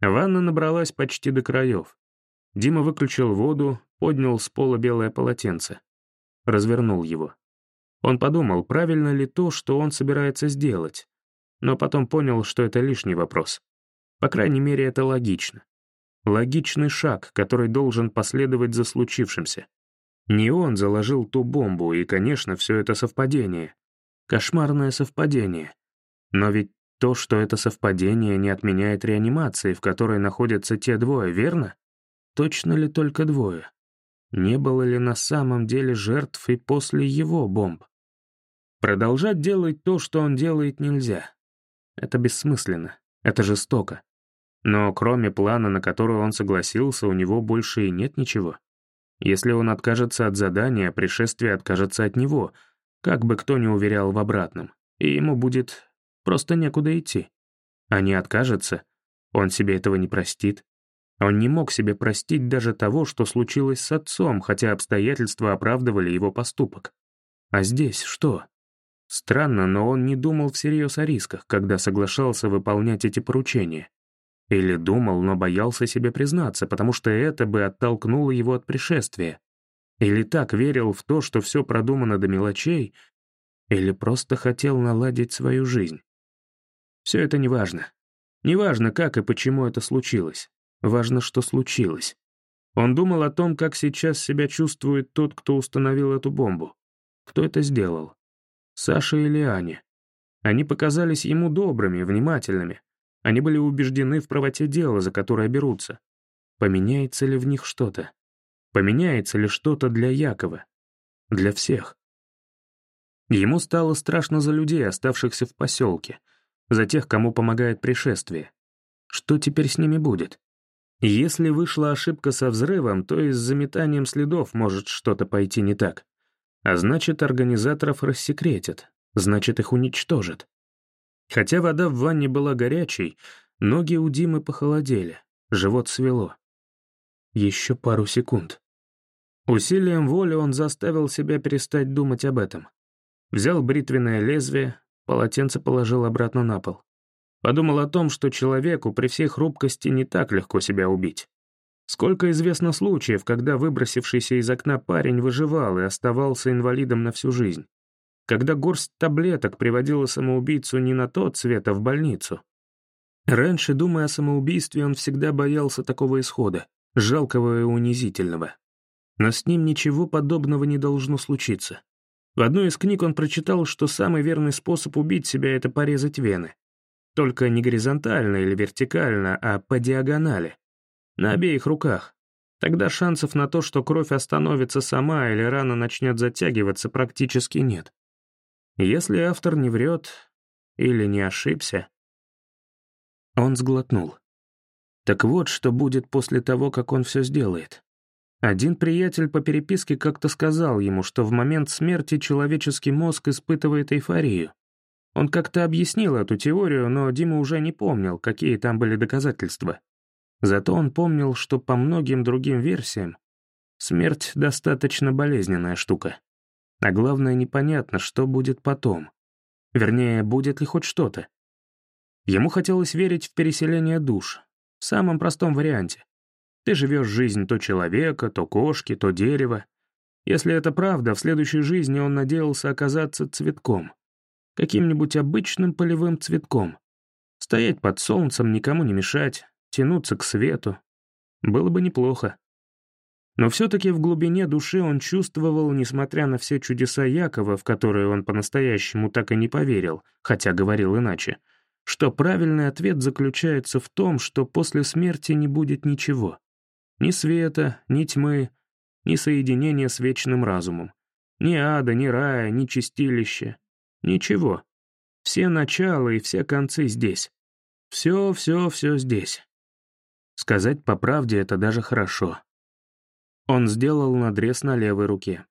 Ванна набралась почти до краев. Дима выключил воду, поднял с пола белое полотенце. Развернул его. Он подумал, правильно ли то, что он собирается сделать, но потом понял, что это лишний вопрос. По крайней мере, это логично. Логичный шаг, который должен последовать за случившимся. Не он заложил ту бомбу, и, конечно, все это совпадение. Кошмарное совпадение. Но ведь то, что это совпадение, не отменяет реанимации, в которой находятся те двое, верно? Точно ли только двое? Не было ли на самом деле жертв и после его бомб? Продолжать делать то, что он делает, нельзя. Это бессмысленно, это жестоко. Но кроме плана, на который он согласился, у него больше и нет ничего. Если он откажется от задания, пришествие откажется от него, как бы кто ни уверял в обратном, и ему будет просто некуда идти. А не откажется, он себе этого не простит. Он не мог себе простить даже того, что случилось с отцом, хотя обстоятельства оправдывали его поступок. А здесь что? Странно, но он не думал всерьез о рисках, когда соглашался выполнять эти поручения. Или думал, но боялся себе признаться, потому что это бы оттолкнуло его от пришествия. Или так верил в то, что все продумано до мелочей, или просто хотел наладить свою жизнь. Все это неважно. Неважно, как и почему это случилось. Важно, что случилось. Он думал о том, как сейчас себя чувствует тот, кто установил эту бомбу. Кто это сделал? Саша или Аня? Они показались ему добрыми, внимательными, они были убеждены в правоте дела, за которое берутся. Поменяется ли в них что-то? Поменяется ли что-то для Якова? Для всех? Ему стало страшно за людей, оставшихся в поселке, за тех, кому помогает пришествие. Что теперь с ними будет? Если вышла ошибка со взрывом, то и с заметанием следов может что-то пойти не так. А значит, организаторов рассекретят, значит, их уничтожат. Хотя вода в ванне была горячей, ноги у Димы похолодели, живот свело. Еще пару секунд. Усилием воли он заставил себя перестать думать об этом. Взял бритвенное лезвие, полотенце положил обратно на пол. Подумал о том, что человеку при всей хрупкости не так легко себя убить. Сколько известно случаев, когда выбросившийся из окна парень выживал и оставался инвалидом на всю жизнь когда горсть таблеток приводила самоубийцу не на тот свет, а в больницу. Раньше, думая о самоубийстве, он всегда боялся такого исхода, жалкого и унизительного. Но с ним ничего подобного не должно случиться. В одной из книг он прочитал, что самый верный способ убить себя — это порезать вены. Только не горизонтально или вертикально, а по диагонали. На обеих руках. Тогда шансов на то, что кровь остановится сама или рана начнет затягиваться, практически нет. Если автор не врет или не ошибся... Он сглотнул. Так вот, что будет после того, как он все сделает. Один приятель по переписке как-то сказал ему, что в момент смерти человеческий мозг испытывает эйфорию. Он как-то объяснил эту теорию, но Дима уже не помнил, какие там были доказательства. Зато он помнил, что по многим другим версиям смерть достаточно болезненная штука. А главное, непонятно, что будет потом. Вернее, будет ли хоть что-то. Ему хотелось верить в переселение душ, в самом простом варианте. Ты живешь жизнь то человека, то кошки, то дерева. Если это правда, в следующей жизни он надеялся оказаться цветком. Каким-нибудь обычным полевым цветком. Стоять под солнцем, никому не мешать, тянуться к свету. Было бы неплохо. Но все-таки в глубине души он чувствовал, несмотря на все чудеса Якова, в которые он по-настоящему так и не поверил, хотя говорил иначе, что правильный ответ заключается в том, что после смерти не будет ничего. Ни света, ни тьмы, ни соединения с вечным разумом. Ни ада, ни рая, ни чистилища. Ничего. Все начала и все концы здесь. Все, все, все здесь. Сказать по правде это даже хорошо. Он сделал надрез на левой руке.